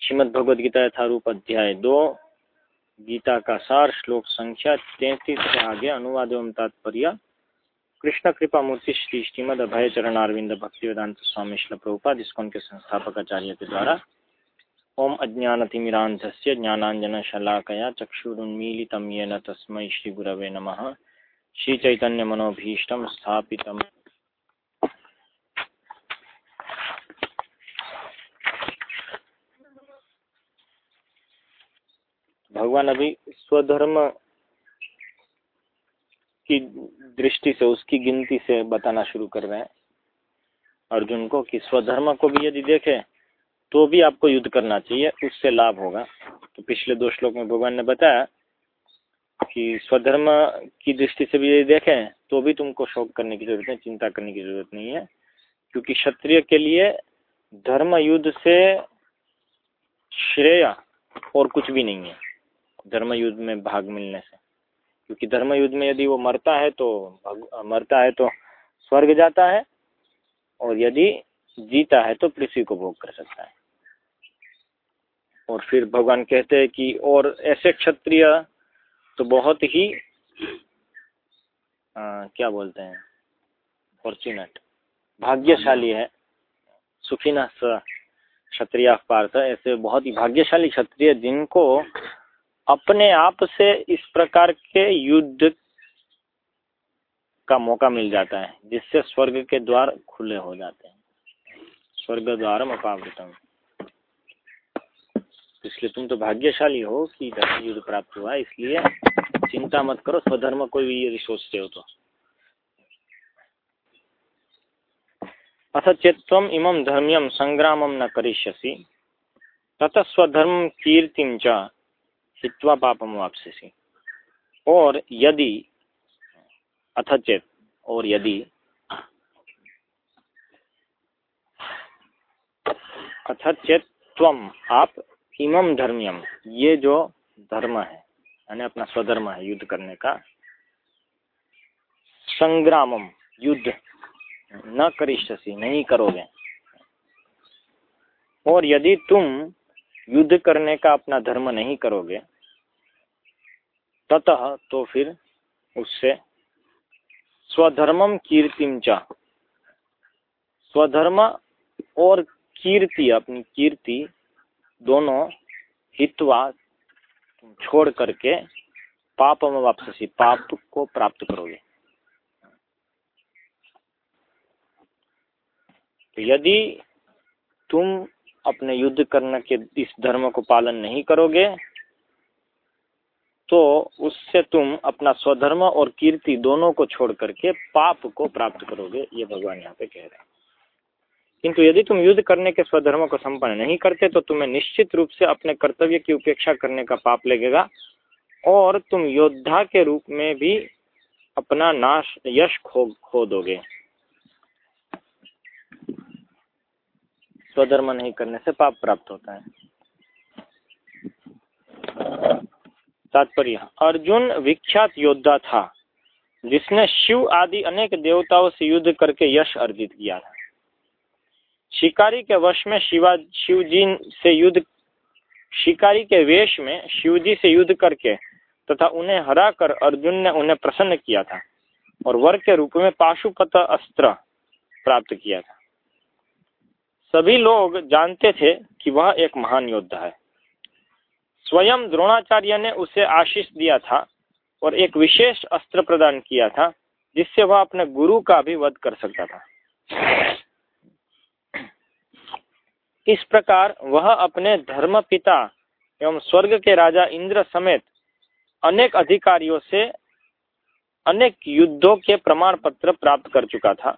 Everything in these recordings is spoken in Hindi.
श्रीमद भगवद गीता यथारूप अध्याय दो, गीता का सार श्लोक संख्या तैतीस से आगे अनुवाद एवं तात्पर्य, कृष्ण कृपा मूर्ति श्री श्रीमद अभय चरण अरविंद भक्ति वेदांत स्वामी श्ल प्रभुपाद, जिसको के संस्थापक आचार्य के द्वारा ओम अज्ञानतिमिरांधस्य ज्ञानांजनशलाकया चक्षुरुन्मीलितं येन तस्मै श्रीगुरवे नमः। श्रीचैतन्यमनोभीष्टं स्थापितं भगवान अभी स्वधर्म की दृष्टि से, उसकी गिनती से बताना शुरू कर रहे हैं। अर्जुन को कि स्वधर्म को भी यदि देखें तो भी आपको युद्ध करना चाहिए, उससे लाभ होगा। तो पिछले दो श्लोक में भगवान ने बताया कि स्वधर्म की दृष्टि से भी यदि देखें तो भी तुमको शोक करने की ज़रूरत नहीं, चिंता करने की ज़रूरत नहीं है। क्योंकि क्षत्रिय के लिए धर्म युद्ध से श्रेय और कुछ भी नहीं है। धर्म युद्ध में भाग मिलने से। क्योंकि धर्म युद्ध में यदि वो मरता है तो मरता है तो स्वर्ग जाता है और यदि जीता है तो पृथ्वी को भोग कर सकता है। और फिर भगवान कहते हैं कि और ऐसे क्षत्रिय तो बहुत ही आ, क्या बोलते हैं फॉर्चुनेट भाग्यशाली है। सुखी न क्षत्रिय पार्थ ऐसे बहुत ही भाग्यशाली क्षत्रिय जिनको अपने आप से इस प्रकार के युद्ध का मौका मिल जाता है, जिससे स्वर्ग के द्वार खुले हो जाते हैं। स्वर्ग द्वारम अपावृतम। इसलिए तुम तो भाग्यशाली हो कि युद्ध प्राप्त हुआ, इसलिए चिंता मत करो, स्वधर्म कोई भी यदि सोचते हो तो। अथ चेत्वम इमं धर्म्यम संग्रामम न करिष्यसि। तत स्वधर्म कीर्तिम हित्वा पापम वापसी और यदि, अथ चेत, और यदि, अथ चेत आप इमम धर्मियम ये जो धर्म है, यानी अपना स्वधर्म है, युद्ध करने का संग्रामम युद्ध, न करिष्यसी, नहीं करोगे। और यदि तुम युद्ध करने का अपना धर्म नहीं करोगे, ततः तो फिर उससे स्वधर्मम कीर्तिम चा। स्वधर्म और कीर्ति, अपनी कीर्ति दोनों हितवा छोड़ करके पाप में वापसी पाप को प्राप्त करोगे। तो यदि तुम अपने युद्ध करने के इस धर्म को पालन नहीं करोगे तो उससे तुम अपना स्वधर्म और कीर्ति दोनों को छोड़ करके पाप को प्राप्त करोगे, ये भगवान यहाँ पे कह रहे हैं। किंतु यदि तुम युद्ध करने के स्वधर्म को संपन्न नहीं करते तो तुम्हें निश्चित रूप से अपने कर्तव्य की उपेक्षा करने का पाप लगेगा और तुम योद्धा के रूप में भी अपना नाश, यश खो खो दोगे। स्वधर्म नहीं करने से पाप प्राप्त होता है। तात्पर्य, अर्जुन विख्यात योद्धा था, जिसने शिव आदि अनेक देवताओं से युद्ध करके यश अर्जित किया था। शिकारी के वश में शिवा, शिवजी से युद्ध, शिकारी के वेश में शिवजी से युद्ध करके तथा उन्हें हराकर अर्जुन ने उन्हें प्रसन्न किया था और वर के रूप में पाशुपत अस्त्र प्राप्त किया था। सभी लोग जानते थे कि वह एक महान योद्धा है। स्वयं द्रोणाचार्य ने उसे आशीष दिया था और एक विशेष अस्त्र प्रदान किया था, जिससे वह अपने गुरु का भी वध कर सकता था। इस प्रकार वह अपने धर्म पिता एवं स्वर्ग के राजा इंद्र समेत अनेक अधिकारियों से अनेक युद्धों के प्रमाण पत्र प्राप्त कर चुका था।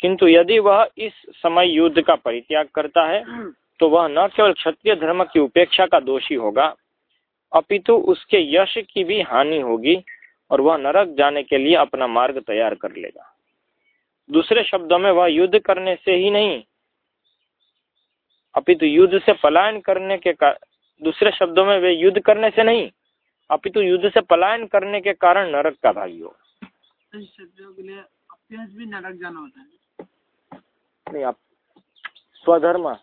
किंतु यदि वह इस समय युद्ध का परित्याग करता है तो वह न केवल क्षत्रिय धर्म की उपेक्षा का दोषी होगा अपितु उसके यश की भी हानि होगी और वह नरक जाने के लिए अपना मार्ग तैयार कर लेगा। दूसरे शब्दों में वह युद्ध करने से ही नहीं अपितु युद्ध से पलायन करने के दूसरे शब्दों में वे युद्ध करने से नहीं अपितु युद्ध से पलायन करने के कारण नरक का भागी हो। भी नरक जाना होता है। नहीं आप स्वधर्म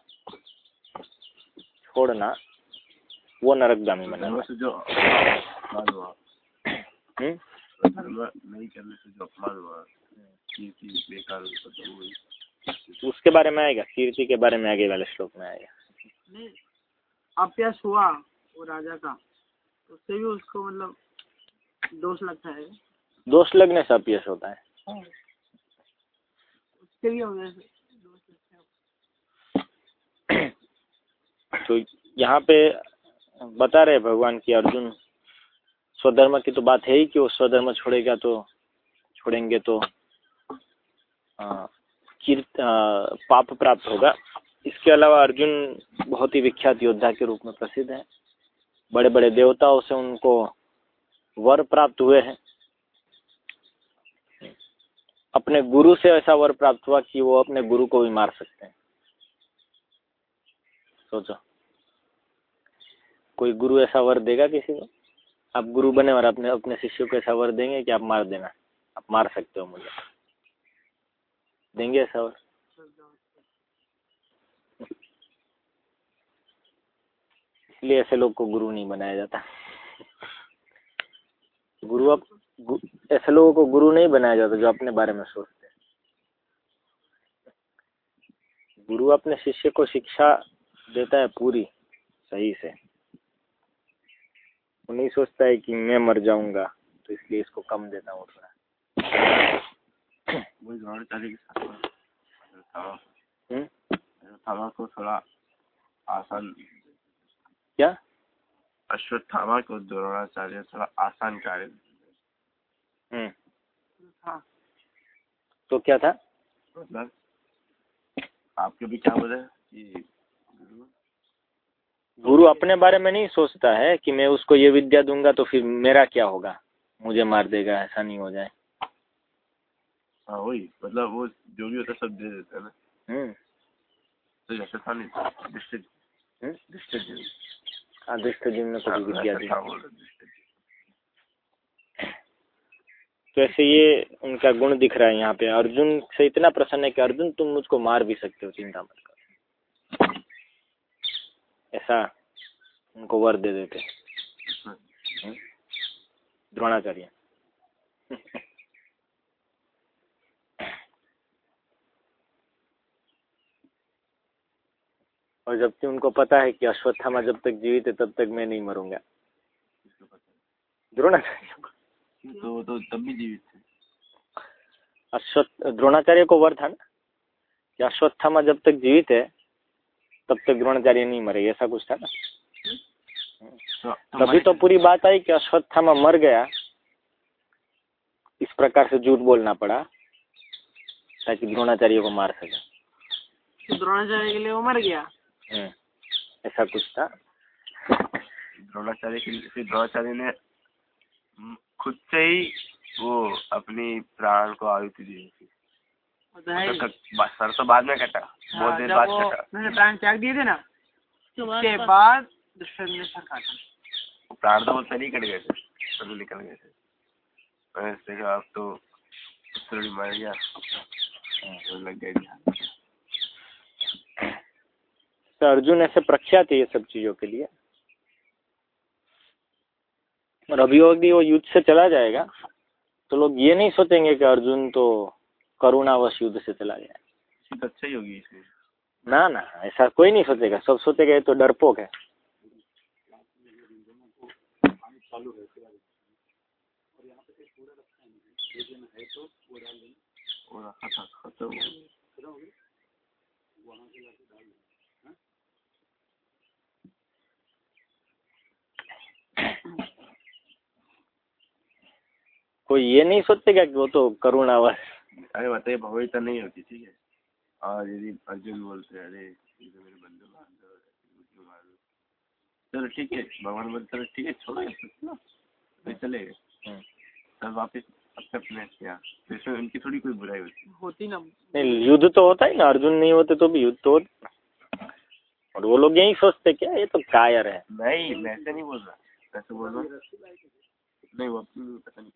छोड़ना वो नरकगामी धर्म बनेगा से जो अपमान हुआ। हम्म? नहीं करने से जो अपमान हुआ कीर्ति बेकार खत्म हुई। उसके बारे में आएगा कीर्ति के बारे में आगे वाले श्लोक में आएगा। नहीं हुआ वो राजा का तो उससे भी उसको मतलब दोष लगता है। दोष लगने से अपयश होता है। उसके भी हो गए दोष लगता है तो यहाँ पे बता रहे भगवान कि अर्जुन, स्वधर्म की तो बात है ही कि वो स्वधर्म छोड़ेगा तो छोड़ेंगे तो कीर्त पाप प्राप्त होगा। इसके अलावा अर्जुन बहुत ही विख्यात योद्धा के रूप में प्रसिद्ध है। बड़े बड़े देवताओं से उनको वर प्राप्त हुए हैं। अपने गुरु से ऐसा वर प्राप्त हुआ कि वो अपने गुरु को भी मार सकते हैं। सोचो। कोई गुरु ऐसा वर देगा किसी को? आप गुरु बने और अपने अपने शिष्य को ऐसा वर देंगे कि आप मार देना। आप मार सकते हो मुझे। देंगे ऐसा वर? इसलिए ऐसे लोग को गुरु नहीं बनाया जाता। गुरु अब गु, ऐसे लोगों को गुरु नहीं बनाया जाता जो अपने बारे में सोचते हैं। गुरु अपने शिष्य को शिक्षा देता है पूरी सही से। वो नहीं सोचता है कि मैं मर जाऊँगा तो इसलिए इसको कम देता हूँ के में था। हम्म? अश्वत्थामा को थोड़ा आसान क्या? अश्वत्थामा को द्रोणाचार्य थोड़ा आसान कार्य हम्म। हाँ। तो क्या था? मतलब आपके भी क्या बोले कि गुरु अपने बारे में नहीं सोचता है कि मैं उसको ये विद्या दूँगा तो फिर मेरा क्या होगा? मुझे मार देगा ऐसा नहीं हो जाए। हाँ वही मतलब वो जो भी होता सब दे देता है ना। तो ऐसे ये उनका गुण दिख रहा है यहाँ पे। अर्जुन से इतना प्रसन्न है कि अर्जुन तुम मुझको मार भी सकते हो चिंता मत करो। ऐसा उनको वर दे देते? द्रोणाचार्य। और जबकि उनको पता है कि अश्वत्थामा जब तक जीवित है तब तक मैं नहीं मरूँगा। द्रोणाचार्य तो तो तब भी जीवित थे। अश्वत्थ द्रोणाचार्य को वर था ना? कि अश्वत्थामा जब तक जीवित है तब तक द्रोणाचार्य नहीं मरे ऐसा कुछ था ना? तो तभी तो पूरी बात आई कि अश्वत्थामा मर गया। इस प्रकार से झूठ बोलना पड़ा ताकि द्रोणाचार्य को मार सके। तो द्रोणाचार्य के लिए वो मर गया? हम्म, ऐसा कुछ था। द्रोणाचार्य के लिए द्रोणाचार्य ने खुद से ही वो अपनी प्राण को आहुति दी। थी तो है ही। तो कट- बा- सर तो बाद में कटा। बहुत हाँ, देर बाद मैंने प्राण त्याग दिए थे ना उसके बाद दुष्यंत ने सर काटा प्राण तो सर ही कट गए थे सभी निकल गए थे। मैंने देखा अब तो थोड़ी मर गया तो लग गए तो अर्जुन ऐसे प्रख्यात है ये सब चीज़ों के लिए? और अभियोगी वो युद्ध से चला जाएगा तो लोग ये नहीं सोचेंगे कि अर्जुन तो करुणावश युद्ध से चला गया किसी तो अच्छा ही होगी इसमें ना ना ऐसा कोई नहीं सोचेगा सब सोचेगा ये तो डरपोक है। हो गया। कोई ये नहीं सोचेगा कि वो तो करुणावश अरे बताइए भविष्य नहीं होती ठीक है। यदि अर्जुन बोलते हैं। अरे ये तो मेरे बंदे मार दो चलो ठीक है भगवान बोलते चलो ठीक है छोड़ो ये ना। चले गए। हम्म। तब वापस तो इसमें उनकी थोड़ी कोई बुराई होती। होती ना। नहीं युद्ध तो होता ही ना। अर्जुन नहीं होते तो भी युद्ध तो होता। और वो लोग यही सोचते क्या ये तो कायर है। नहीं मैं ऐसे नहीं बोल रहा। तो बोल रहा हूँ। नहीं वो अपनी पता नहीं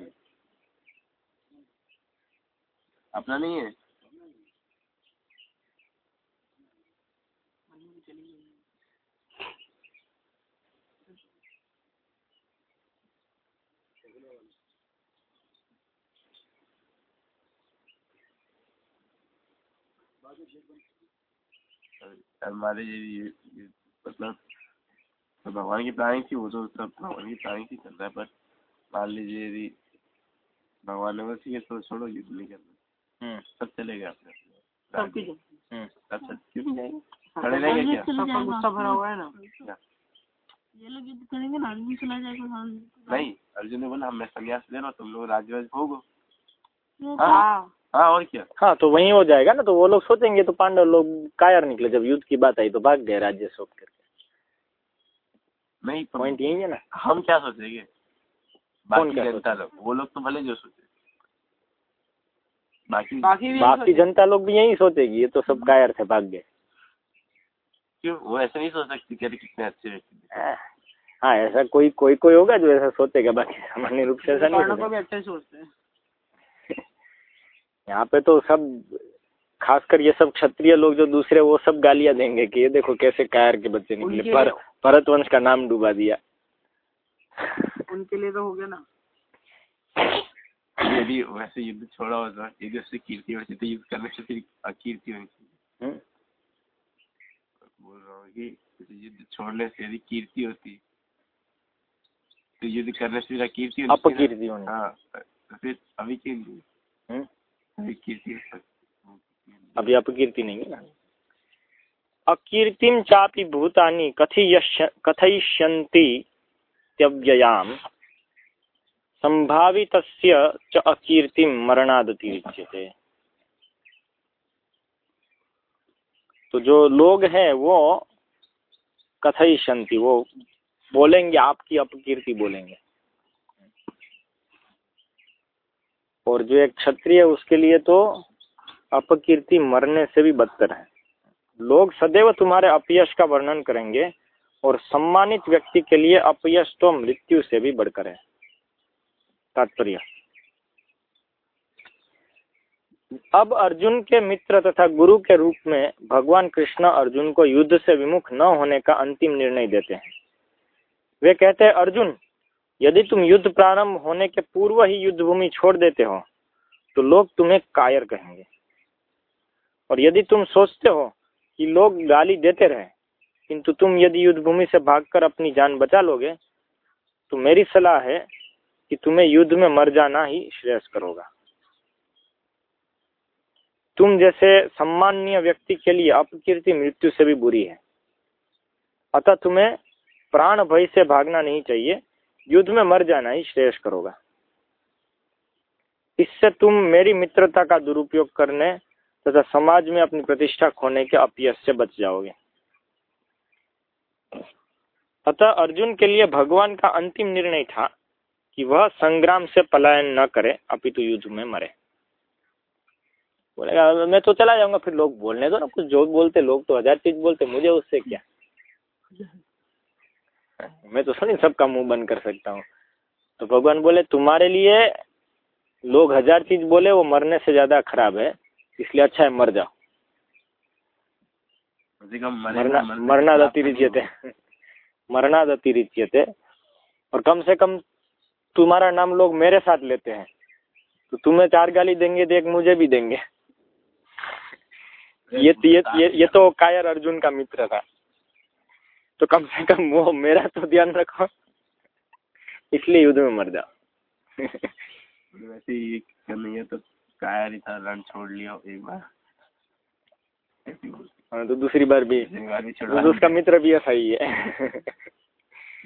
है। अपना नहीं है। हमारे ये मतलब तो भगवान की प्लानिंग थी, वो तो सब भगवान की प्लानिंग थी चल रहा है पर मान लीजिए यदि भगवान ने वो ठीक है तो छोड़ो युद्ध नहीं करना। सब चले गए अपने सबकी हम्म सब सब क्यों जाएँगे खड़े रहेंगे क्या? सबका गुस्सा भरा हुआ है ना? ये लोग युद्ध करेंगे ना आदमी चला जाएगा हाँ। नहीं अर्जुन ने बोला मैं संन्यास ले रहा हूँ तुम लोग राज्यवाज भोगो। हाँ। हाँ हाँ और क्या? हाँ तो वही हो जाएगा ना तो वो लोग सोचेंगे तो पांडव लोग कायर निकले जब युद्ध की बात आई तो भाग गए राज्य सौंप करके। नहीं पॉइंट यही है ना। हम क्या सोचेंगे? बाकी जनता लोग वो लोग तो भले जो सोचे। बाकी बाकी भी बाकी जनता लोग भी यही सोचेगी ये तो सब कायर थे भाग गए क्यों? वो ऐसे नहीं सोच सकती कि कितने अच्छे व्यक्ति हाँ ऐसा कोई कोई कोई होगा जो ऐसा सोचेगा बाकी सामान्य रूप से ऐसा नहीं को भी अच्छे सोचते हैं। यहाँ पे तो सब खासकर ये सब क्षत्रिय लोग जो दूसरे वो सब गालियाँ देंगे कि ये देखो कैसे कायर के बच्चे निकले। पर भरत वंश का नाम डुबा दिया। उनके लिए तो हो गया ना। यदि वैसे युद्ध छोड़ा होता यदि उससे कीर्ति होती तो युद्ध करने से फिर अकीर्ति होनी चाहिए हम्म? बोल रहा हूँ कि युद्ध छोड़ने से यदि कीर्ति होती तो युद्ध करने से फिर अकीर्ति होनी अपकीर्ति होनी। हाँ तो फिर अभी कीर्ति हम्म? अभी कीर्ति अभी अपकीर्ति नहीं है ना? अकीर्तिम चापि भूतानि कथयिष्य कथयिष्यन्ति त्यव्ययाम। संभावितस्य च अकीर्तिम मरणादतिरिच्यते तो जो लोग हैं, वो कथयिष्यन्ति, वो बोलेंगे, आपकी अपकीर्ति बोलेंगे। और जो एक क्षत्रिय है, उसके लिए तो अपकीर्ति मरने से भी बदतर है। लोग सदैव तुम्हारे अपयश का वर्णन करेंगे, और सम्मानित व्यक्ति के लिए अपयश तो मृत्यु से भी बढ़कर है। तात्पर्य। अब अर्जुन के मित्र तथा गुरु के रूप में भगवान कृष्ण अर्जुन को युद्ध से विमुख न होने का अंतिम निर्णय देते हैं। वे कहते हैं, अर्जुन, यदि तुम युद्ध प्रारंभ होने के पूर्व ही युद्ध भूमि छोड़ देते हो तो लोग तुम्हें कायर कहेंगे। और यदि तुम सोचते हो कि लोग गाली देते रहे, किंतु तुम यदि युद्ध भूमि से भागकर अपनी जान बचा लोगे तो मेरी सलाह है कि तुम्हें युद्ध में मर जाना ही श्रेयस्कर होगा तुम जैसे सम्माननीय व्यक्ति के लिए अपकीर्ति मृत्यु से भी बुरी है। अतः तुम्हें प्राण भय से भागना नहीं चाहिए, युद्ध में मर जाना ही श्रेयस्कर होगा इससे तुम मेरी मित्रता का दुरुपयोग करने तथा समाज में अपनी प्रतिष्ठा खोने के अपयश से बच जाओगे। अतः अर्जुन के लिए भगवान का अंतिम निर्णय था कि वह संग्राम से पलायन न करे अपितु युद्ध में मरे। बोलेगा मैं तो चला जाऊँगा फिर लोग बोलने दो ना कुछ जो बोलते लोग तो हज़ार चीज़ बोलते मुझे उससे क्या? मैं तो सुनी सबका मुँह बंद कर सकता हूँ। तो भगवान बोले तुम्हारे लिए लोग हज़ार चीज़ बोले वो मरने से ज़्यादा खराब है इसलिए अच्छा है मर जाओ। मरना मरने- मरणाद मरने- अतिरिच्यते मरणाद और कम से कम तुम्हारा नाम लोग मेरे साथ लेते हैं। तो तुम्हें चार गाली देंगे तो एक मुझे भी देंगे। ये ये ये, ये तो कायर अर्जुन का मित्र था। तो कम से कम वो मेरा तो ध्यान रखो। इसलिए युद्ध में मर जाओ। वैसे ही नहीं है तो कायर ही था रण छोड़ लिया एक बार। हाँ, तो दूसरी बार भी। दूसरी बार भी उसका मित्र भी ऐसा ही है।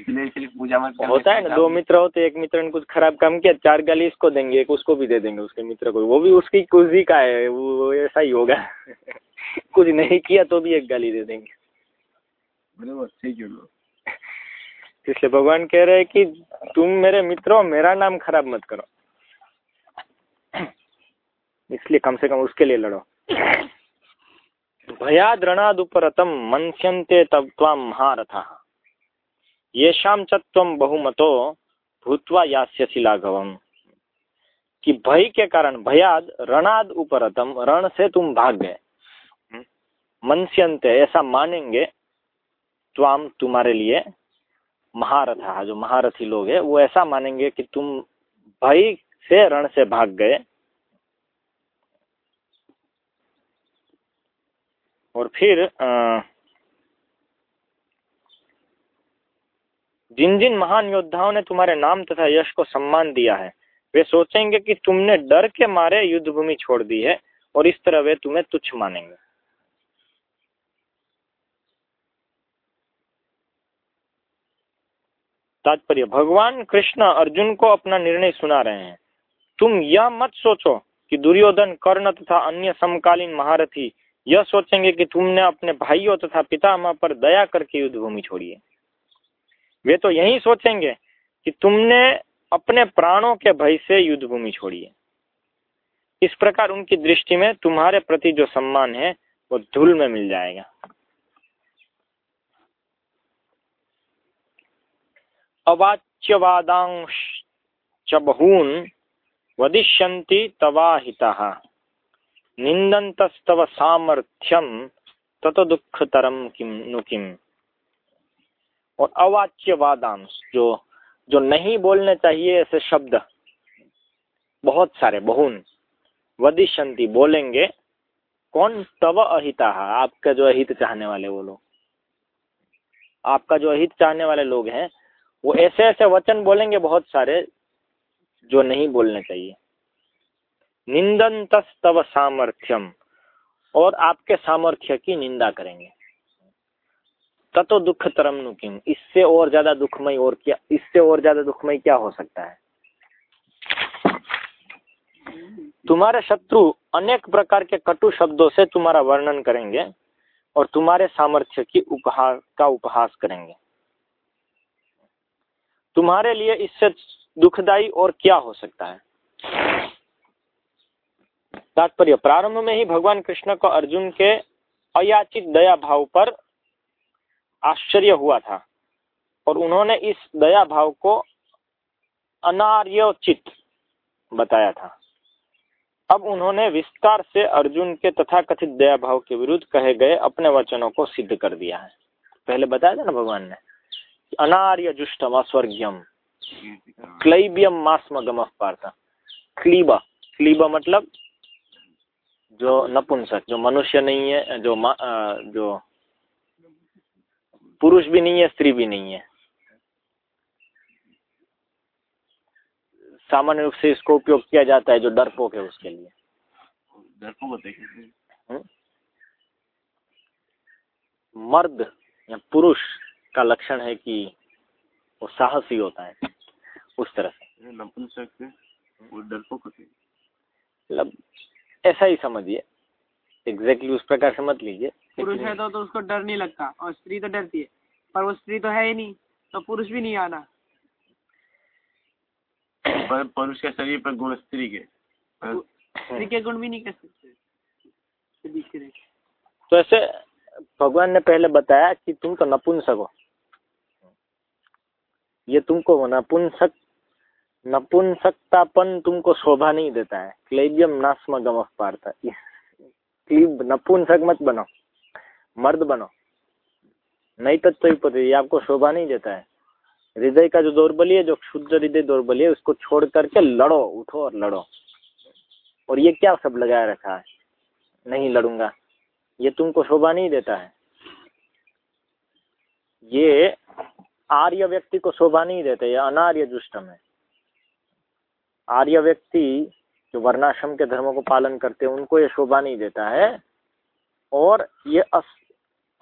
इसलिए पूजा मत होता है ना दो मित्र होते एक मित्र ने कुछ खराब काम किया चार गाली इसको देंगे एक उसको भी दे देंगे उसके मित्र को। वो भी उसकी कुछ का है वो ऐसा ही होगा। कुछ नहीं किया तो भी एक गाली दे देंगे। इसलिए भगवान कह रहे हैं कि तुम मेरे मित्र हो मेरा नाम खराब मत करो। इसलिए कम से कम उसके लिए लड़ो। भयाद रणादुपरतम मनस्यन्ते तब त्वाम महारथा। येषाम च त्वम बहुमतो भूतवा यास्यसि लाघवम। कि भय के कारण भयाद रणाद उपरतम रण से तुम भाग। गए मनस्यंत ऐसा मानेंगे त्वाम तुम्हारे लिए महारथा। जो महारथी लोग है वो ऐसा मानेंगे कि तुम भय से रण से भाग गए। और फिर अ, जिन जिन महान योद्धाओं ने तुम्हारे नाम तथा यश को सम्मान दिया है, वे सोचेंगे कि तुमने डर के मारे युद्ध भूमि छोड़ दी है और इस तरह वे तुम्हें तुच्छ मानेंगे। तात्पर्य, भगवान कृष्ण अर्जुन को अपना निर्णय सुना रहे हैं। तुम यह मत सोचो कि दुर्योधन, कर्ण तथा अन्य समकालीन महारथी यह सोचेंगे कि तुमने अपने भाइयों तथा पितामह पर दया करके युद्ध भूमि छोड़ी है। वे तो यही सोचेंगे कि तुमने अपने प्राणों के भय से युद्ध भूमि छोड़ी है। इस प्रकार उनकी दृष्टि में तुम्हारे प्रति जो सम्मान है, वो धूल में मिल जाएगा। अवाच्यवादांश बहून वदिष्यन्ति तवाहितः निंदन्तस्तव सामर्थ्यम तत दुखतरम किम नु किम? और अवाच्य वादांश जो जो नहीं बोलने चाहिए ऐसे शब्द। बहुत सारे, बहुन। वदिशंति बोलेंगे, कौन तव अहिता? आपका जो अहित चाहने वाले वो लोग। आपका जो अहित चाहने वाले लोग हैं, वो ऐसे ऐसे वचन बोलेंगे बहुत सारे, जो नहीं बोलने चाहिए। निंदन तव सामर्थ्यम, और आपके सामर्थ्य की निंदा करेंगे। ततो दुख तरम नुकिम इससे और ज़्यादा दुखमय और क्या इससे और ज़्यादा दुखमय क्या हो सकता है? तुम्हारे शत्रु अनेक प्रकार के कटु शब्दों से तुम्हारा वर्णन करेंगे और तुम्हारे सामर्थ्य की उपहास का उपहास करेंगे। तुम्हारे लिए इससे दुखदाई और क्या हो सकता है? तात्पर्य, प्रारंभ में ही भगवान कृष्ण को अर्जुन के अयाचित दया भाव पर आश्चर्य हुआ था और उन्होंने इस दया भाव को अनार्योचित बताया था। अब उन्होंने विस्तार से अर्जुन के तथाकथित दया भाव के विरुद्ध कहे गए अपने वचनों को सिद्ध कर दिया है। पहले बताया था ना भगवान ने? अनार्य जुष्टम अस्वर्ग्यम। क्लैबियम मास्म गम पार्थ। क्लीब। क्लीब मतलब जो नपुंसक, जो मनुष्य नहीं है, जो जो पुरुष भी नहीं है स्त्री भी नहीं है। सामान्य रूप से इसको उपयोग किया जाता है जो डरपोक है उसके लिए। डरपोक हम्म? मर्द या पुरुष का लक्षण है कि वो साहसी होता है उस तरह से। नपुंसक वो डरपोक मतलब ऐसा ही समझिए। एग्जैक्टली उस प्रकार से मत लीजिए। पुरुष है तो, तो उसको डर नहीं लगता और स्त्री तो डरती है पर वो स्त्री तो है ही नहीं तो पुरुष भी नहीं आना। पर पुरुष के शरीर पर गुण स्त्री के। स्त्री के गुण भी नहीं कर सकते। तो ऐसे भगवान ने पहले बताया कि तुम तो नपुंसक हो। ये तुमको नपुंसक नपुंसकतापन तुमको शोभा नहीं देता है। क्लेबियम नास्म गम पारता क्लीब नपुंसक मत बनो। मर्द बनो। नहीं तत्व तो ये आपको शोभा नहीं देता है। हृदय का जो दौर्बल्य है जो शुद्ध हृदय दौर्बल्य है उसको छोड़ करके लड़ो उठो और लड़ो। और ये क्या सब लगाया रखा है? नहीं लड़ूँगा। ये तुमको शोभा नहीं देता है। ये आर्य व्यक्ति को शोभा नहीं देता ये अनार्य दुष्टम है। आर्य व्यक्ति जो वर्णाश्रम के धर्मों को पालन करते हैं उनको ये शोभा नहीं देता है। और ये अस,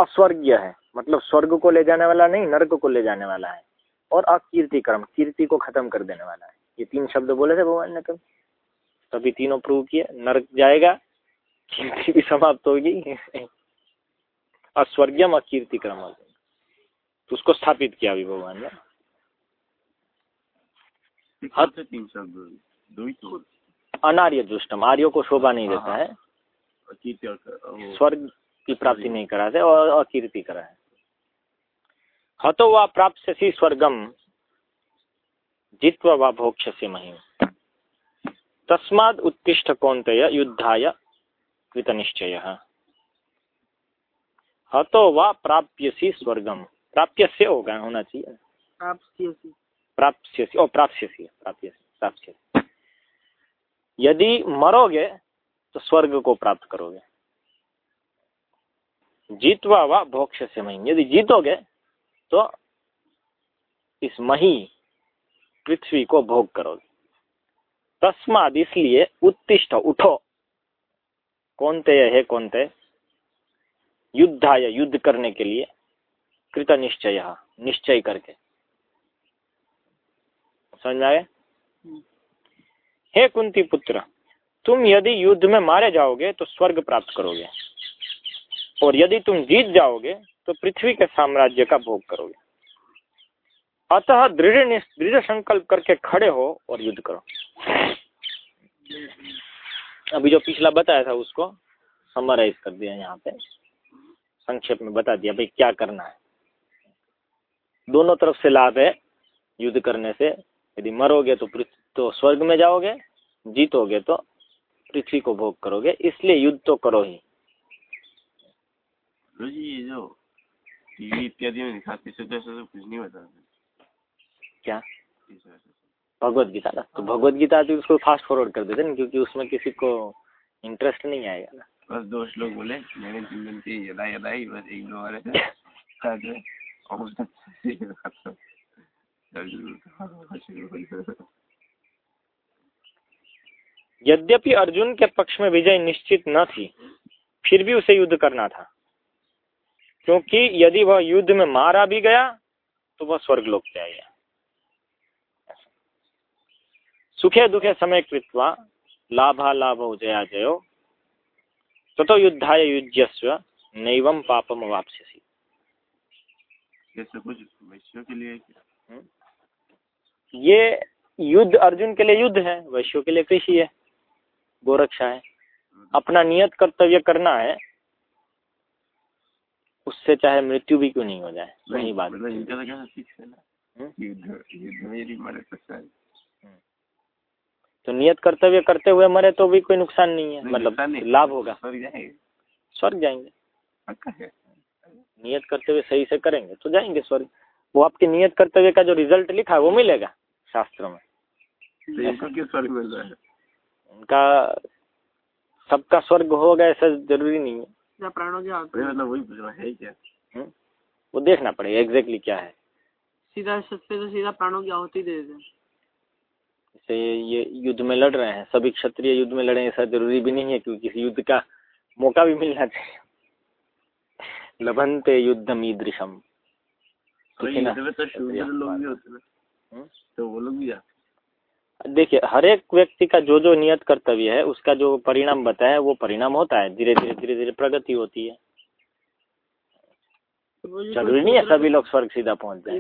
अस्वर्गीय है। मतलब स्वर्ग को ले जाने वाला नहीं नर्क को ले जाने वाला है। और अकीर्ति कर्म कीर्ति को खत्म कर देने वाला है। ये तीन शब्द बोले थे भगवान ने कभी। तभी तीनों प्रूव किए नर्क जाएगा कीर्ति भी समाप्त होगी। अस्वर्गीयम अकीर्ति क्रम तो उसको स्थापित किया अभी भगवान ने। तीन शब्द दो ही तो अनार्य दुष्टम आर्यो को शोभा नहीं देता है। स्वर्ग की प्राप्ति नहीं कराते और अकीर्ति करा है हतो वा प्राप्त प्राप्स्यसि स्वर्गम जित्वा वा भोक्ष्यसि महिम तस्माद उत्तिष्ठ कौंतय युद्धाय कृतनिश्चय। हतो वा प्राप्यसी स्वर्गम प्राप्य से होगा होना चाहिए। प्राप्स्यसि। प्राप्स्यसि ओ प्राप्स्यसि प्राप्यसि प्राप्स्यसि। यदि मरोगे तो स्वर्ग को प्राप्त करोगे। जीतवा व भोक्ष से मही यदि जीतोगे तो इस मही पृथ्वी को भोग करोगे। तस्माद इसलिए उत्तिष्ठ उठो। कौनते है कौनते? युद्धाय युद्ध करने के लिए कृत निश्चय निश्चय करके। समझ आए हे कुंती पुत्र तुम यदि युद्ध में मारे जाओगे तो स्वर्ग प्राप्त करोगे। और यदि तुम जीत जाओगे तो पृथ्वी के साम्राज्य का भोग करोगे। अतः दृढ़ दृढ़ संकल्प करके खड़े हो और युद्ध करो। अभी जो पिछला बताया था, उसको समराइज कर दिया यहाँ पे। संक्षेप में बता दिया भाई क्या करना है। दोनों तरफ़ से लाभ है युद्ध करने से। यदि मरोगे तो तो स्वर्ग में जाओगे, जीतोगे तो पृथ्वी को भोग करोगे। इसलिए युद्ध तो करो ही। ये जो टीवी इत्यादि में दिखाते तो ऐसा कुछ नहीं बता क्या? भगवत गीता ना तो भगवत गीता तो उसको फास्ट फॉरवर्ड कर देते ना क्योंकि उसमें किसी को इंटरेस्ट नहीं आएगा ना। बस दो श्लोक बोले मैंने ज़िंदगी यदा यदा ही बस एक दो बार यद्यपि अर्जुन के पक्ष में विजय निश्चित न थी फिर भी उसे युद्ध करना था। क्योंकि यदि वह युद्ध में मारा भी गया तो वह स्वर्गलोक जाएगा सुखे दुखे समय कृत्वा लाभा लाभ जया जयो ततो युद्धाय युज्यस्व नैवम पापम वापसी के लिए हम्म? ये युद्ध अर्जुन के लिए युद्ध है वैश्यों के लिए कृषि है गोरक्षा है। अपना नियत कर्तव्य करना है उससे चाहे मृत्यु भी क्यों नहीं हो जाए? वही बात। मतलब तो है हम्म? तो शायद। तो नियत कर्तव्य करते हुए मरे तो भी कोई नुकसान नहीं है मतलब लाभ होगा। स्वर्ग जाएँगे। नियत कर्तव्य सही से करेंगे तो जाएँगे स्वर्ग। वो आपके नियत कर्तव्य का जो रिज़ल्ट लिखा है वो मिलेगा शास्त्रों में। तो स्वर्ग मिल रहा उनका सबका स्वर्ग होगा ऐसा ज़रूरी नहीं है। प्राणों की मतलब वही पूछना है क्या? हम्म? वो देखना पड़ेगा एग्जैक्टली क्या है। सीधा सत्य तो सीधा प्राणों की आहुति दे देते जैसे ये युद्ध में लड़ रहे हैं सभी क्षत्रिय युद्ध में लड़े ऐसा ज़रूरी भी नहीं है क्योंकि किसी युद्ध का मौका भी मिलना चाहिए। लभनते युद्धम ईदृशम तो, वो लोग भी देखिए हर एक व्यक्ति का जो जो नियत कर्तव्य है उसका जो परिणाम बताया वो परिणाम होता है। धीरे धीरे धीरे धीरे प्रगति होती है। तो ज़रूरी नहीं है सभी लोग स्वर्ग सीधा पहुँच जाए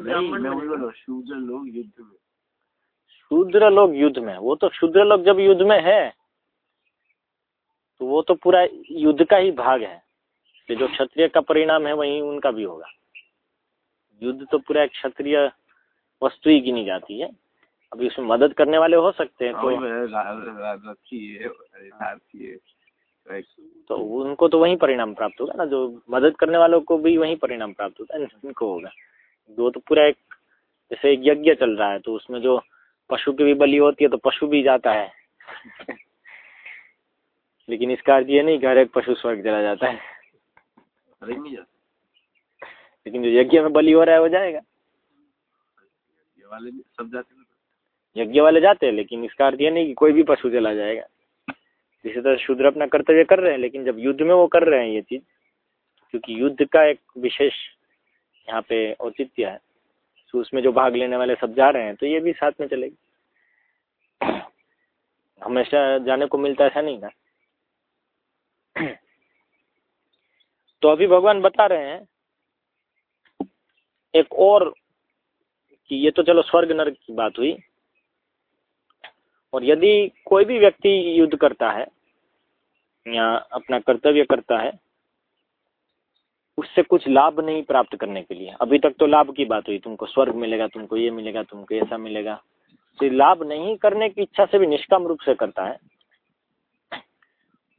शूद्र लोग युद्ध में। शूद्र लोग युद्ध में वो तो शूद्र लोग जब युद्ध में है तो वो तो पूरा युद्ध का ही भाग है। कि जो क्षत्रिय का परिणाम है वही उनका भी होगा। युद्ध तो पूरा एक क्षत्रिय वस्तु ही गिनी जाती है। अभी उसमें मदद करने वाले हो सकते हैं तो तो उनको तो वही परिणाम प्राप्त होगा ना जो मदद करने वालों को भी वही परिणाम प्राप्त होता है इनको होगा। वो तो पूरा एक जैसे एक यज्ञ चल रहा है तो उसमें जो पशु की भी बलि होती है तो पशु भी जाता है। लेकिन इसका अर्थ ये नहीं कि हर एक पशु स्वर्ग चला जाता है। लेकिन जो यज्ञ में बलि हो रहा है वो जाएगा। वाले सब जाते यज्ञ वाले जाते हैं, लेकिन इसका अर्थ ये नहीं कि कोई भी पशु चला जाएगा। जिसे तरह शूद्र अपना कर्तव्य कर रहे हैं, लेकिन जब युद्ध में वो कर रहे हैं ये चीज़, क्योंकि युद्ध का एक विशेष यहाँ पे औचित्य है तो उसमें जो भाग लेने वाले सब जा रहे हैं तो ये भी साथ में चलेगी। हमेशा जाने को मिलता ऐसा नहीं ना। तो अभी भगवान बता रहे हैं, एक और कि ये तो चलो स्वर्ग नरक की बात हुई और यदि कोई भी व्यक्ति युद्ध करता है, या अपना कर्तव्य करता है, उससे कुछ लाभ नहीं प्राप्त करने के लिए। अभी तक तो लाभ की बात हुई, तुमको स्वर्ग मिलेगा, तुमको ये मिलेगा, तुमको ऐसा मिलेगा। तो लाभ नहीं करने की इच्छा से भी निष्काम रूप से करता है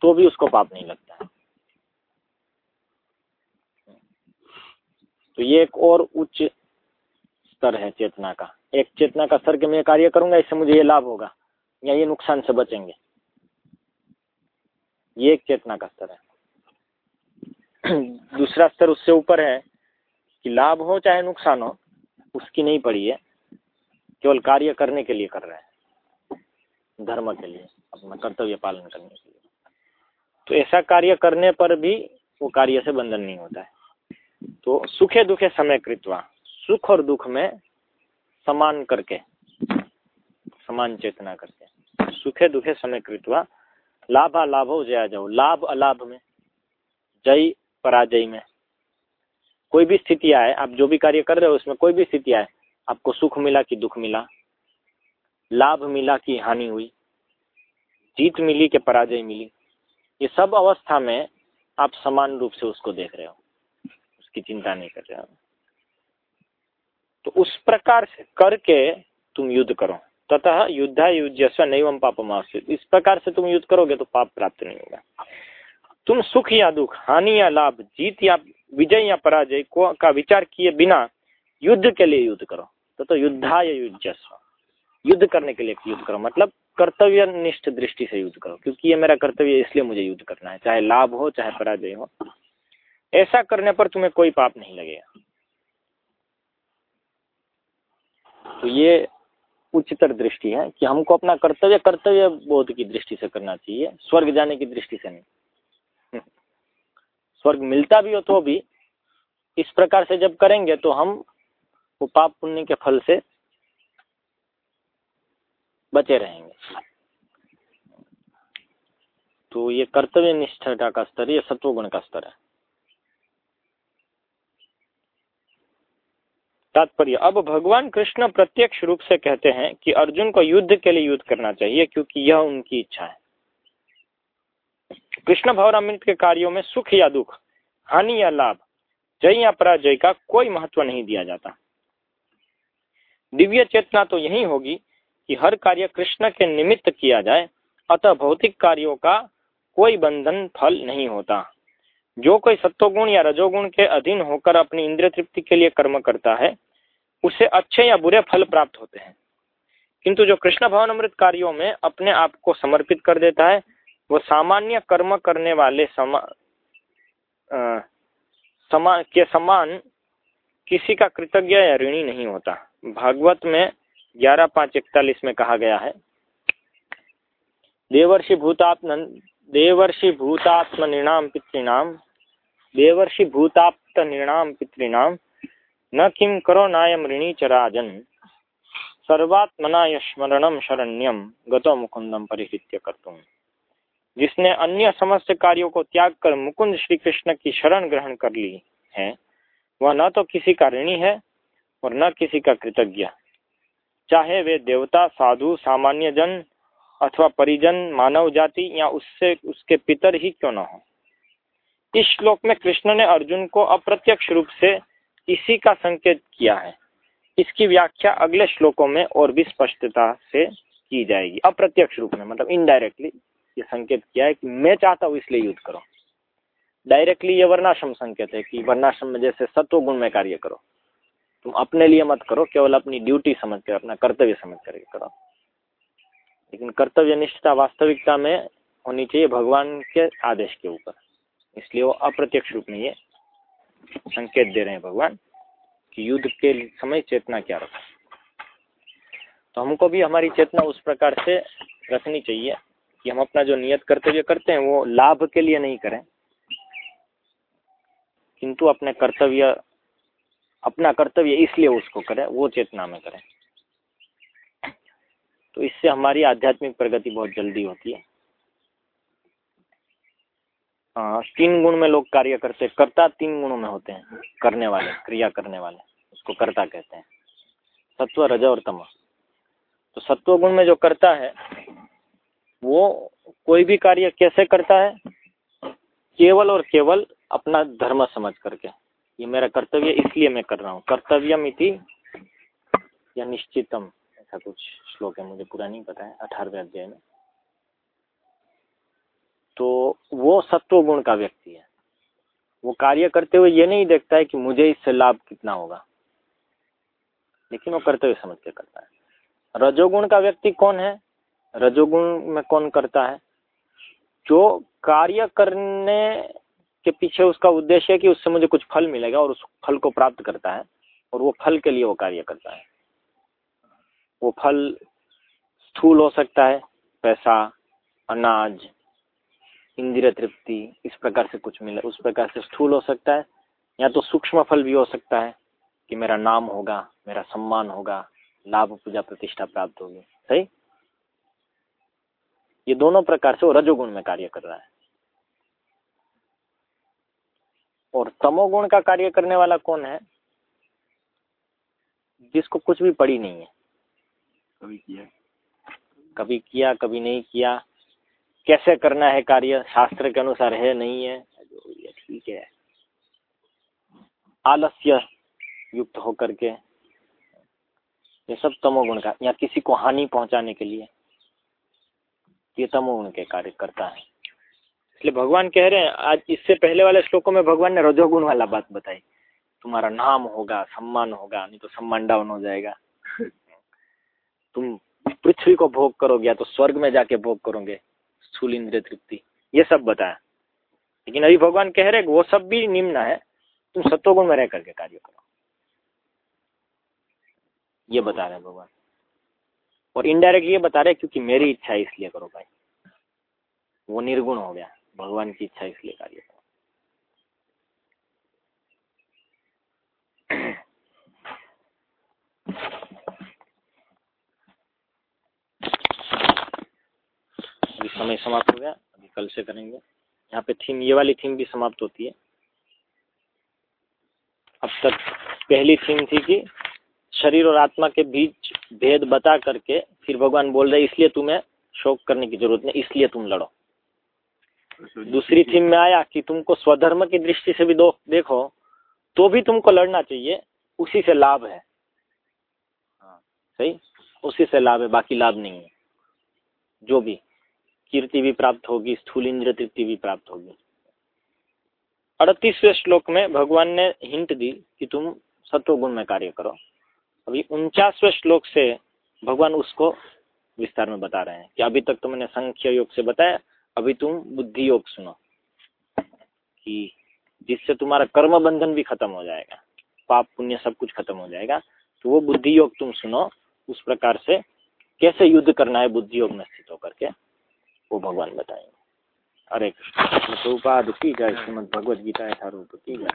तो भी उसको पाप नहीं लगता है। तो ये एक और उच्च स्तर है चेतना का। एक चेतना का स्तर के मैं कार्य करूँगा, इससे मुझे ये लाभ होगा। या ये नुकसान से बचेंगे। ये एक चेतना का स्तर है। दूसरा स्तर उससे ऊपर है कि लाभ हो चाहे नुकसान हो, उसकी नहीं पड़ी है। केवल कार्य करने के लिए कर रहे हैं। धर्म के लिए, अपना कर्तव्य पालन करने के लिए। तो ऐसा कार्य करने पर भी वो कार्य से बंधन नहीं होता है। तो सुखे दुखे समय कृतवा सुख और दुख में समान करके समान चेतना करके सुखे दुखे समय कृतवा लाभा लाभो जया जाओ। लाभ अलाभ में, जय पराजय में। कोई भी स्थिति आए, आप जो भी कार्य कर रहे हो, उसमें कोई भी स्थिति आए, आपको सुख मिला कि दुख मिला, लाभ मिला कि हानि हुई, जीत मिली कि पराजय मिली, ये सब अवस्था में आप समान रूप से उसको देख रहे हो, उसकी चिंता नहीं कर रहे हो। तो उस प्रकार से करके तुम युद्ध करो। तथा युद्धा युद्ध नैवम पाप इस प्रकार से तुम युद्ध करोगे तो पाप प्राप्त नहीं होगा। तुम सुख या दुख हानि या लाभ जीत या विजय या पराजय को का विचार किए बिना युद्ध के लिए युद्ध करो। तो, तो युद्धा या युद्ध करने के लिए युद्ध करो। मतलब कर्तव्य निष्ठ दृष्टि से युद्ध करो क्योंकि ये मेरा कर्तव्य इसलिए मुझे युद्ध करना है। चाहे लाभ हो चाहे पराजय हो। ऐसा करने पर तुम्हें कोई पाप नहीं लगेगा। तो ये उच्चतर दृष्टि है कि हमको अपना कर्तव्य कर्तव्य बोध की दृष्टि से करना चाहिए, स्वर्ग जाने की दृष्टि से नहीं। स्वर्ग मिलता भी हो तो भी, इस प्रकार से जब करेंगे तो हम वो पाप पुण्य के फल से बचे रहेंगे तो ये कर्तव्य निष्ठा का स्तर, ये सत्वगुण का स्तर है तात्पर्य। अब भगवान कृष्ण प्रत्यक्ष रूप से कहते हैं कि अर्जुन को युद्ध के लिए युद्ध करना चाहिए, क्योंकि यह उनकी इच्छा है। कृष्ण भवरामृत के कार्यों में सुख या दुख, हानि या लाभ, जय या पराजय का कोई महत्व नहीं दिया जाता। दिव्य चेतना तो यही होगी कि हर कार्य कृष्ण के निमित्त किया जाए, अतः भौतिक कार्यों का कोई बंधन फल नहीं होता। जो कोई सत्वगुण या रजोगुण के अधीन होकर अपनी इंद्रिय तृप्ति के लिए कर्म करता है उसे अच्छे या बुरे फल प्राप्त होते हैं। किंतु जो कृष्ण भवन अमृत कार्यों में अपने आप को समर्पित कर देता है वो सामान्य कर्म करने वाले समा, आ, समा के समान किसी का कृतज्ञ या ऋणी नहीं होता। भागवत में ग्यारह पाँच इकतालीस में कहा गया है देवर्षि भूतात्म देवर्षि भूतात्म निर्णाम पितृणाम देवर्षि भूताप्त निर्णाम पितृणाम न किम करो नायम ऋणी च राजन सर्वात्मना स्मरणम शरण्यम गतो मुकुंदम परिहृत्य करतुम। जिसने अन्य समस्त कार्यों को त्याग कर मुकुंद श्री कृष्ण की शरण ग्रहण कर ली है, वह न तो किसी का ऋणी है और न किसी का कृतज्ञ। चाहे वे देवता, साधु सामान्य जन अथवा परिजन, मानव जाति या उससे, उसके पितर ही क्यों न हो? इस श्लोक में कृष्ण ने अर्जुन को अप्रत्यक्ष रूप से इसी का संकेत किया है। इसकी व्याख्या अगले श्लोकों में और भी स्पष्टता से की जाएगी। अप्रत्यक्ष रूप में मतलब इनडायरेक्टली ये संकेत किया है कि मैं चाहता हूँ इसलिए युद्ध करो। डायरेक्टली ये वर्णाश्रम संकेत है कि वर्णाश्रम में जैसे सत्व गुण में कार्य करो। तुम अपने लिए मत करो, केवल अपनी ड्यूटी समझ कर अपना कर्तव्य समझ करके करो। लेकिन कर्तव्य निष्ठता वास्तविकता में होनी चाहिए भगवान के आदेश के ऊपर। इसलिए वो अप्रत्यक्ष रूप में ये संकेत दे रहे हैं भगवान कि युद्ध के समय चेतना क्या रखो। तो हमको भी हमारी चेतना उस प्रकार से रखनी चाहिए कि हम अपना जो नियत कर्तव्य करते हैं, वो लाभ के लिए नहीं करें। किंतु अपने कर्तव्य, अपना कर्तव्य इसलिए उसको करें, वो चेतना में करें। तो इससे हमारी आध्यात्मिक प्रगति बहुत जल्दी होती है। हाँ तीन गुण में लोग कार्य करते हैं कर्ता तीन गुणों में होते हैं, करने वाले, क्रिया करने वाले, उसको कर्ता कहते हैं। सत्व, रज और तम। तो सत्व गुण में जो करता है, वो कोई भी कार्य कैसे करता है? केवल और केवल अपना धर्म समझ करके। ये मेरा कर्तव्य इसलिए मैं कर रहा हूँ। कर्तव्यम इति या निश्चितम। ऐसा कुछ श्लोक है, मुझे पूरा नहीं पता है, अठारहवें अध्याय में। तो वो सत्व गुण का व्यक्ति है। वो कार्य करते हुए ये नहीं देखता है कि मुझे इससे लाभ कितना होगा। लेकिन वो करते हुए समझ के करता है। रजोगुण का व्यक्ति कौन है? रजोगुण में कौन करता है? जो कार्य करने के पीछे उसका उद्देश्य है कि उससे मुझे कुछ फल मिलेगा और उस फल को प्राप्त करता है, और वो फल के लिए वो कार्य करता है। वो फल स्थूल हो सकता है, पैसा, अनाज, इंद्रिय तृप्ति, इस प्रकार से कुछ मिले, उस प्रकार से स्थूल हो सकता है, या तो सूक्ष्म फल भी हो सकता है कि मेरा नाम होगा, मेरा सम्मान होगा, लाभ पूजा प्रतिष्ठा प्राप्त होगी। सही? ये दोनों प्रकार से वो रजोगुण में कार्य कर रहा है। और तमोगुण का कार्य करने वाला कौन है? जिसको कुछ भी पड़ी नहीं है। कभी किया? कभी किया, कभी नहीं किया। कैसे करना है कार्य? शास्त्र के अनुसार है, नहीं है? ठीक है। आलस्य युक्त होकर के, ये सब तमोगुण का, या किसी को हानि पहुँचाने के लिए, ये तमोगुण के कार्य करता है। इसलिए भगवान कह रहे हैं, आज इससे पहले वाले श्लोकों में भगवान ने रजोगुण वाला बात बताई। तुम्हारा नाम होगा, सम्मान होगा, नहीं तो सम्मान डाउन हो जाएगा। तुम पृथ्वी को भोग करोगे या तो स्वर्ग में जाके भोग करोगे स्थूल इंद्रिय तृप्ति। ये सब बताया। लेकिन अभी भगवान कह रहे वो सब भी निम्न है, तुम सत्वगुण में रह करके कार्य करो। ये बता रहे भगवान। और इनडायरेक्ट ये बता रहे क्योंकि मेरी इच्छा इसलिए करो भाई। वो निर्गुण हो गया। भगवान की इच्छा इसलिए कार्य करो अभी समय समाप्त हो गया अभी कल से करेंगे। यहाँ पे थीम ये वाली थीम भी समाप्त होती है। अब तक पहली थीम थी कि शरीर और आत्मा के बीच भेद बता करके फिर भगवान बोल रहे इसलिए तुम्हें शोक करने की ज़रूरत नहीं इसलिए तुम लड़ो। दूसरी थीम में आया कि तुमको स्वधर्म की दृष्टि से भी दो देखो तो भी तुमको लड़ना चाहिए उसी से लाभ है। हाँ। सही? उसी से लाभ है बाकी लाभ नहीं है। जो भी। कीर्ति भी प्राप्त होगी, स्थूल इंद्र तृप्ति भी प्राप्त होगी। अड़तीसवें श्लोक में भगवान ने हिंट दी कि तुम सत्वगुण में कार्य करो। अभी उनचासवें श्लोक से भगवान उसको विस्तार में बता रहे हैं कि अभी तक तो संख्य योग से बताया, अभी तुम बुद्धि योग सुनो कि जिससे तुम्हारा कर्म बंधन भी खत्म हो जाएगा, पाप पुण्य सब कुछ खत्म हो जाएगा तो वो बुद्धि योग तुम सुनो, उस प्रकार से कैसे युद्ध करना है बुद्धि योग में स्थित होकर के। वो भगवान बताएँगे। हरे कृष्ण। प्रभुपाद की जय श्रीमद भगवद गीता यथारूप की जय।